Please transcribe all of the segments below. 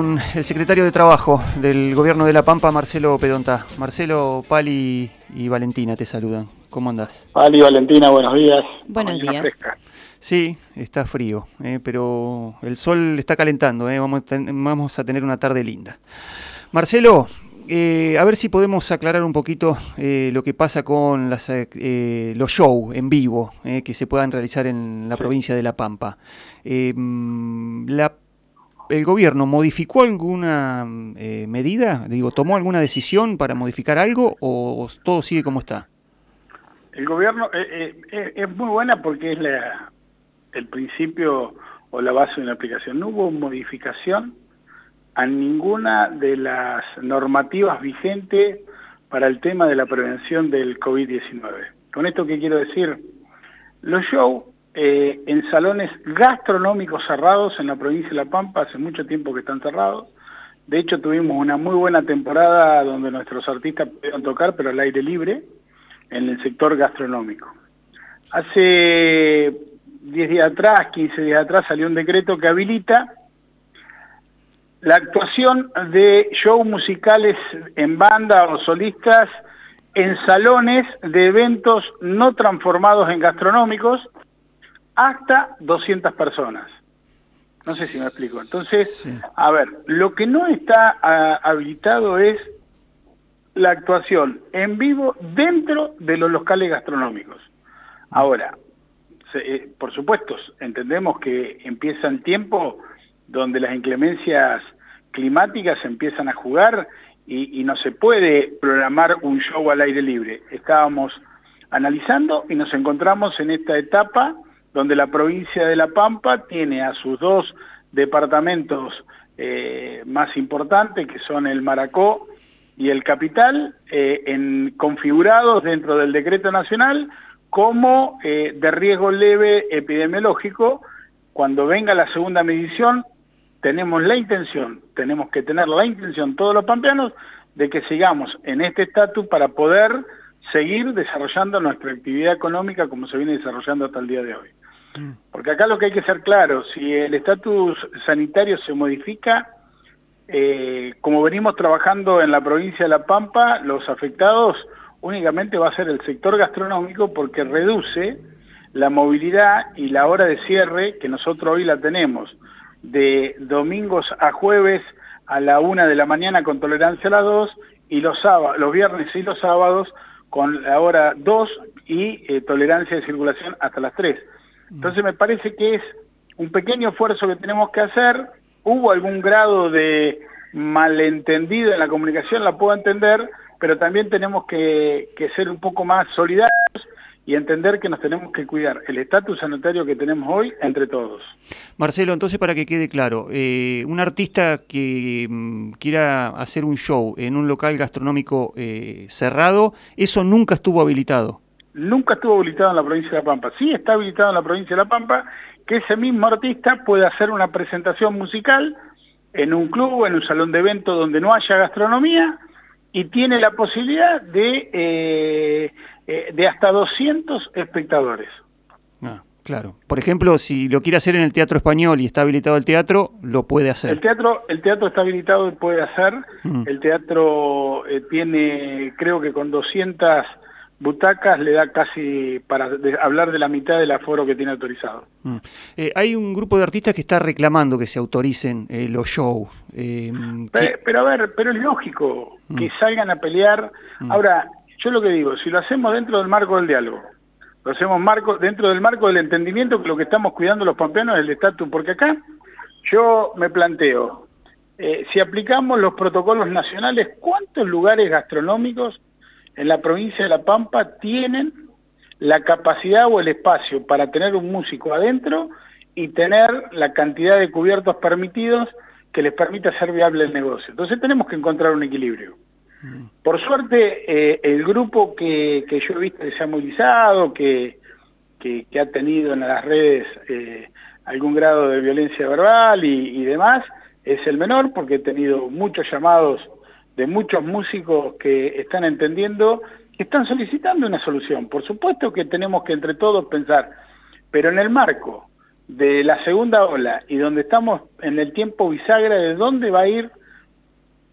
El secretario de Trabajo del Gobierno de La Pampa, Marcelo Pedonta. Marcelo, Pali y Valentina te saludan. ¿Cómo andás? Pali, Valentina, buenos días. Buenos días. Sí, está frío, eh, pero el sol está calentando, eh, vamos, vamos, a tener una tarde linda. Marcelo, eh, a ver si podemos aclarar un poquito lo que pasa con las, los shows en vivo que se puedan realizar en la provincia de La Pampa. la ¿El gobierno modificó alguna eh, medida? Digo, ¿tomó alguna decisión para modificar algo o todo sigue como está? El gobierno eh, eh, es muy buena porque es la, el principio o la base de una aplicación. No hubo modificación a ninguna de las normativas vigentes para el tema de la prevención del COVID-19. ¿Con esto qué quiero decir? Los shows eh, en salones gastronómicos cerrados en la provincia de La Pampa, hace mucho tiempo que están cerrados. De hecho, tuvimos una muy buena temporada donde nuestros artistas pudieron tocar, pero al aire libre, en el sector gastronómico. Hace 10 días atrás, 15 días atrás, salió un decreto que habilita la actuación de shows musicales en banda o solistas en salones de eventos no transformados en gastronómicos, hasta 200 personas. No sé si me explico. Entonces, a ver, lo que no está ah, habilitado es la actuación en vivo dentro de los locales gastronómicos. Ahora, eh, por supuesto, entendemos que empieza el tiempo donde las inclemencias climáticas empiezan a jugar y, y no se puede programar un show al aire libre. Estábamos analizando y nos encontramos en esta etapa donde la provincia de La Pampa tiene a sus dos departamentos eh, más importantes, que son el Maracó y el Capital, eh, configurados dentro del decreto nacional como eh, de riesgo leve epidemiológico. Cuando venga la segunda medición, tenemos la intención, tenemos que tener la intención todos los pampeanos de que sigamos en este estatus para poder seguir desarrollando nuestra actividad económica como se viene desarrollando hasta el día de hoy. Porque acá lo que hay que ser claro, si el estatus sanitario se modifica, eh, como venimos trabajando en la provincia de La Pampa, los afectados únicamente va a ser el sector gastronómico porque reduce la movilidad y la hora de cierre que nosotros hoy la tenemos de domingos a jueves a la una de la mañana con tolerancia a las dos y los, sábados, los viernes y los sábados con la hora 2 y eh, tolerancia de circulación hasta las 3. Entonces me parece que es un pequeño esfuerzo que tenemos que hacer. Hubo algún grado de malentendido en la comunicación, la puedo entender, pero también tenemos que, ser un poco más solidarios y entender que nos tenemos que cuidar el estatus sanitario que tenemos hoy entre todos. Marcelo, entonces para que quede claro, eh, un artista que mm, quiera hacer un show en un local gastronómico eh, cerrado, eso nunca estuvo habilitado nunca estuvo habilitado en la provincia de La Pampa. Sí está habilitado en la provincia de La Pampa que ese mismo artista puede hacer una presentación musical en un club, en un salón de eventos donde no haya gastronomía y tiene la posibilidad de, eh, eh, de hasta 200 espectadores. Ah, claro. Por ejemplo, si lo quiere hacer en el Teatro Español y está habilitado el teatro, lo puede hacer. El teatro, el teatro está habilitado y puede hacer. Mm. El teatro eh, tiene, creo que con 200 butacas le da casi para hablar de la mitad del aforo que tiene autorizado. Mm. Eh, hay un grupo de artistas que está reclamando que se autoricen eh, los shows. Eh, pero, a ver, pero es lógico que mm. salgan a pelear. Mm. Ahora, yo lo que digo, si lo hacemos dentro del marco del diálogo, lo hacemos marco, dentro del marco del entendimiento que lo que estamos cuidando los pampeanos es el estatus, porque acá yo me planteo, si aplicamos los protocolos nacionales, ¿cuántos lugares gastronómicos en la provincia de La Pampa tienen la capacidad o el espacio para tener un músico adentro y tener la cantidad de cubiertos permitidos que les permita ser viable el negocio. Entonces tenemos que encontrar un equilibrio. Por suerte, eh, el grupo que, yo he visto que se ha movilizado, que, ha tenido en las redes eh, algún grado de violencia verbal y demás, es el menor porque he tenido muchos llamados de muchos músicos que están entendiendo, que están solicitando una solución. Por supuesto que tenemos que entre todos pensar, pero en el marco de la segunda ola y donde estamos en el tiempo bisagra de dónde va a ir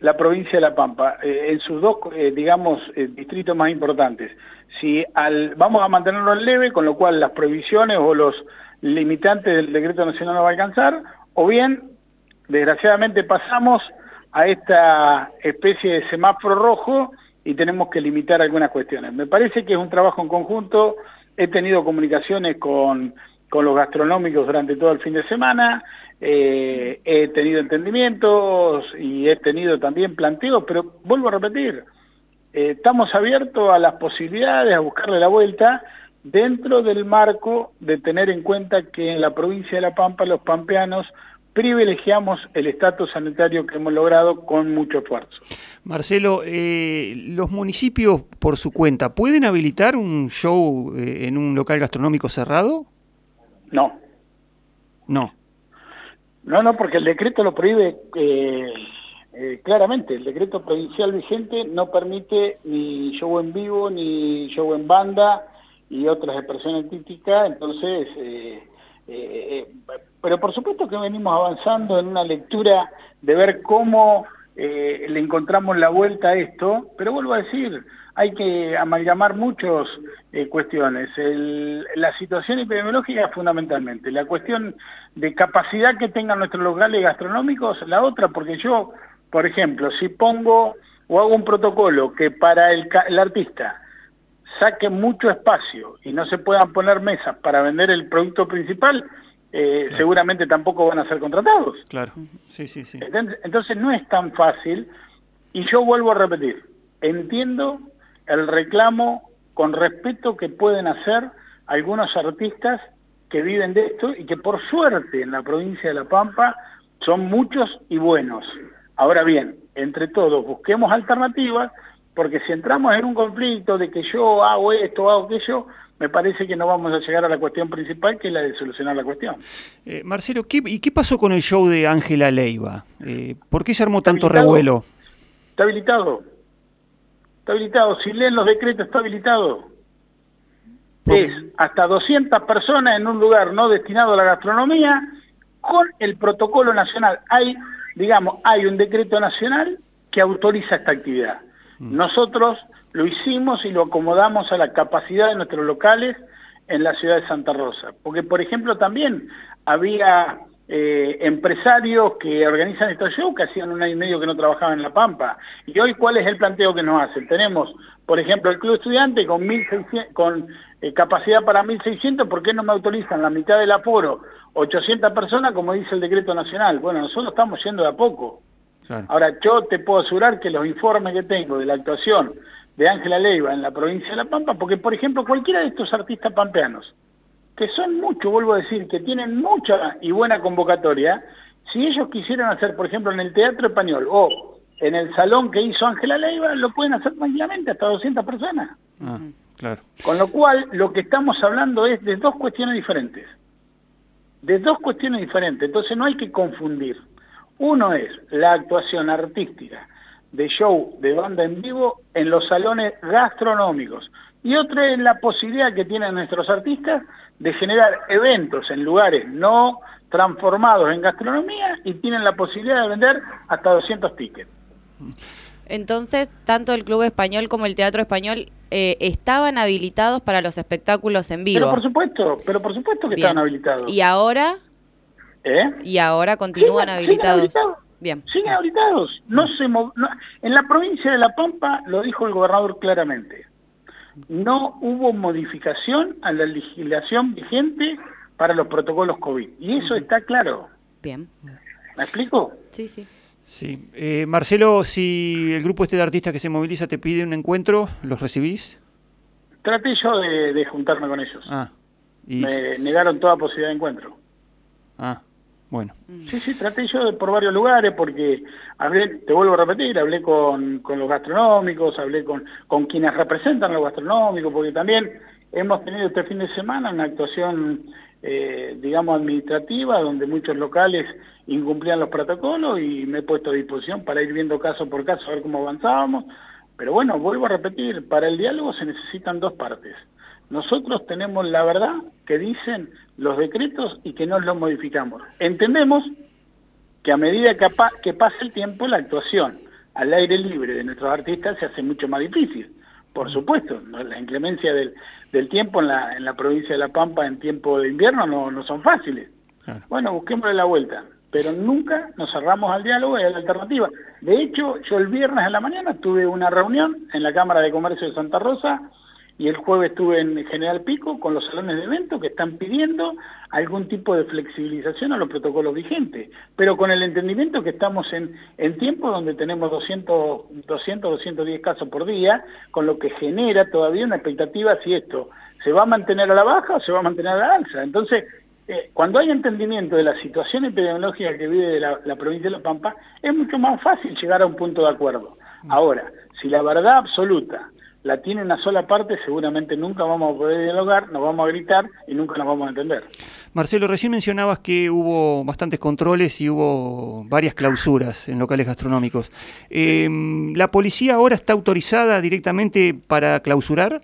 la provincia de La Pampa, eh, en sus dos, eh, digamos, eh, distritos más importantes. Si al, vamos a mantenerlo en leve, con lo cual las prohibiciones o los limitantes del decreto nacional no va a alcanzar, o bien, desgraciadamente pasamos a esta especie de semáforo rojo y tenemos que limitar algunas cuestiones. Me parece que es un trabajo en conjunto, he tenido comunicaciones con, con los gastronómicos durante todo el fin de semana, eh, he tenido entendimientos y he tenido también planteos, pero vuelvo a repetir, eh, estamos abiertos a las posibilidades, a buscarle la vuelta, dentro del marco de tener en cuenta que en la provincia de La Pampa los pampeanos privilegiamos el estatus sanitario que hemos logrado con mucho esfuerzo. Marcelo, eh, ¿los municipios por su cuenta pueden habilitar un show en un local gastronómico cerrado? No. No. No, no, porque el decreto lo prohíbe eh, eh, claramente. El decreto provincial vigente no permite ni show en vivo, ni show en banda y otras expresiones artísticas. Entonces, eh, pero por supuesto que venimos avanzando en una lectura de ver cómo le encontramos la vuelta a esto, pero vuelvo a decir, hay que amalgamar muchas eh, cuestiones. la situación epidemiológica fundamentalmente, la cuestión de capacidad que tengan nuestros locales gastronómicos, la otra, porque yo, por ejemplo, si pongo o hago un protocolo que para el, artista saque mucho espacio y no se puedan poner mesas para vender el producto principal, eh, seguramente tampoco van a ser contratados. Claro, sí, sí, sí. entonces no es tan fácil y yo vuelvo a repetir, entiendo el reclamo con respeto que pueden hacer algunos artistas que viven de esto y que por suerte en la provincia de La Pampa son muchos y buenos. Ahora bien, entre todos busquemos alternativas porque si entramos en un conflicto de que yo hago esto, hago aquello, me parece que no vamos a llegar a la cuestión principal, que es la de solucionar la cuestión. Eh, Marcelo, ¿y qué pasó con el show de Ángela Leiva? Eh, ¿Por qué se armó tanto revuelo? Está habilitado. Está habilitado. Si leen los decretos, está habilitado. Es hasta 200 personas en un lugar no destinado a la gastronomía con el protocolo nacional. Hay, digamos, hay un decreto nacional que autoriza esta actividad. Mm. Nosotros lo hicimos y lo acomodamos a la capacidad de nuestros locales en la ciudad de Santa Rosa. Porque, por ejemplo, también había eh, empresarios que organizan estos shows que hacían un año y medio que no trabajaban en La Pampa. Y hoy, ¿cuál es el planteo que nos hacen? Tenemos, por ejemplo, el Club Estudiante con, 1600, con eh, capacidad para 1.600, ¿por qué no me autorizan la mitad del aforo, 800 personas, como dice el decreto nacional? Bueno, nosotros estamos yendo de a poco. Ahora, yo te puedo asegurar que los informes que tengo de la actuación de Ángela Leiva en la provincia de La Pampa, porque, por ejemplo, cualquiera de estos artistas pampeanos, que son muchos, vuelvo a decir, que tienen mucha y buena convocatoria, si ellos quisieran hacer, por ejemplo, en el Teatro Español o en el salón que hizo Ángela Leiva, lo pueden hacer tranquilamente, hasta 200 personas. Ah, claro. Con lo cual, lo que estamos hablando es de dos cuestiones diferentes. De dos cuestiones diferentes, entonces no hay que confundir. Uno es la actuación artística de show de banda en vivo en los salones gastronómicos. Y otra es la posibilidad que tienen nuestros artistas de generar eventos en lugares no transformados en gastronomía y tienen la posibilidad de vender hasta 200 tickets. Entonces, tanto el Club Español como el Teatro Español eh, estaban habilitados para los espectáculos en vivo. Pero por supuesto, pero por supuesto que estaban habilitados. ¿Y ahora? ¿Eh? ¿Y ahora continúan habilitados? Bien. Siguen habilitados. No se en la provincia de La Pampa lo dijo el gobernador claramente no hubo modificación a la legislación vigente para los protocolos COVID. Y eso está claro. Bien. ¿Me explico? Sí, sí. Sí. Eh, Marcelo, si el grupo este de artistas que se moviliza te pide un encuentro, ¿los recibís? Traté yo de, juntarme con ellos. Ah. Me negaron toda posibilidad de encuentro. Ah. Bueno. Sí, sí, traté yo por varios lugares porque hablé, te vuelvo a repetir, hablé con, los gastronómicos, hablé con, con quienes representan los gastronómicos, porque también hemos tenido este fin de semana una actuación, eh, digamos, administrativa, donde muchos locales incumplían los protocolos y me he puesto a disposición para ir viendo caso por caso, a ver cómo avanzábamos. Pero bueno, vuelvo a repetir, para el diálogo se necesitan dos partes. Nosotros tenemos la verdad que dicen los decretos y que no los modificamos. Entendemos que a medida que, que pasa el tiempo, la actuación al aire libre de nuestros artistas se hace mucho más difícil. Por supuesto, la inclemencia del, tiempo en la, en la provincia de La Pampa en tiempo de invierno no, no son fáciles. Bueno, busquémosle la vuelta, pero nunca nos cerramos al diálogo y a la alternativa. De hecho, yo el viernes en la mañana tuve una reunión en la Cámara de Comercio de Santa Rosa y el jueves estuve en General Pico con los salones de eventos que están pidiendo algún tipo de flexibilización a los protocolos vigentes, pero con el entendimiento que estamos en, en tiempos donde tenemos 200, 200, 210 casos por día, con lo que genera todavía una expectativa si esto se va a mantener a la baja o se va a mantener a la alza. Entonces, eh, cuando hay entendimiento de la situación epidemiológica que vive la, la provincia de La Pampa, es mucho más fácil llegar a un punto de acuerdo. Mm. Ahora, si la verdad absoluta la tiene una sola parte, seguramente nunca vamos a poder dialogar, nos vamos a gritar y nunca nos vamos a entender. Marcelo, recién mencionabas que hubo bastantes controles y hubo varias clausuras en locales gastronómicos. Em, ¿La policía ahora está autorizada directamente para clausurar?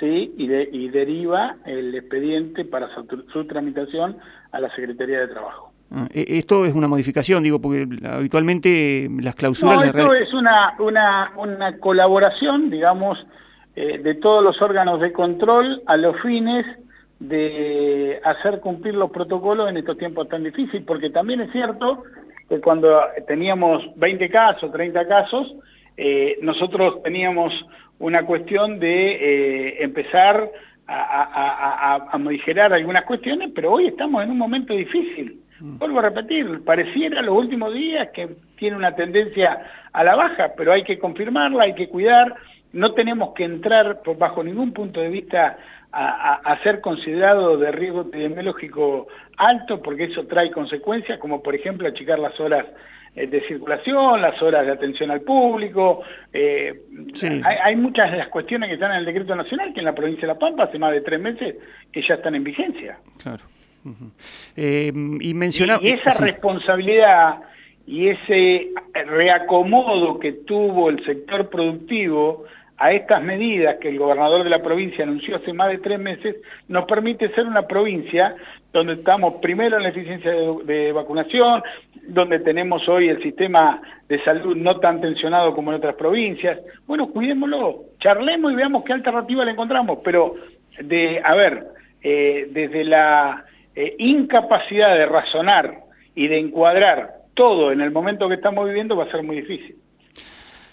Sí, y, y deriva el expediente para su tramitación a la Secretaría de Trabajo. Ah, e, esto es una modificación, digo, porque habitualmente las clausuras... No, esto es una, una, una colaboración, digamos, eh, de todos los órganos de control a los fines de hacer cumplir los protocolos en estos tiempos tan difíciles, porque también es cierto que cuando teníamos 20 casos, 30 casos, eh, nosotros teníamos una cuestión de eh, empezar a, a, a modificar algunas cuestiones, pero hoy estamos en un momento difícil. Vuelvo a repetir, pareciera los últimos días que tiene una tendencia a la baja, pero hay que confirmarla, hay que cuidar, no tenemos que entrar por bajo ningún punto de vista a, ser considerado de riesgo epidemiológico alto, porque eso trae consecuencias, como por ejemplo achicar las horas eh, de circulación, las horas de atención al público. Eh, hay, hay, muchas de las cuestiones que están en el decreto nacional que en la provincia de La Pampa hace más de tres meses que ya están en vigencia. Claro. Eh, y, menciona... y esa responsabilidad y ese reacomodo que tuvo el sector productivo a estas medidas que el gobernador de la provincia anunció hace más de tres meses, nos permite ser una provincia donde estamos primero en la eficiencia de, vacunación, donde tenemos hoy el sistema de salud no tan tensionado como en otras provincias. Bueno, cuidémoslo, charlemos y veamos qué alternativa le encontramos, pero de, a ver, eh, desde la eh, incapacidad de razonar y de encuadrar todo en el momento que estamos viviendo va a ser muy difícil.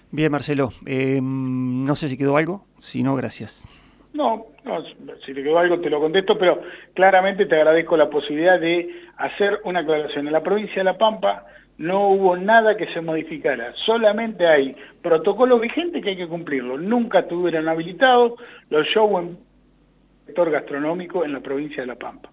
Bien, Marcelo. Eh, no sé si quedó algo, si no, gracias. No, si te quedó algo te lo contesto, pero claramente te agradezco la posibilidad de hacer una aclaración. En la provincia de La Pampa no hubo nada que se modificara, solamente hay protocolos vigentes que hay que cumplirlo. Nunca estuvieron habilitados los shows en sector gastronómico en la provincia de La Pampa.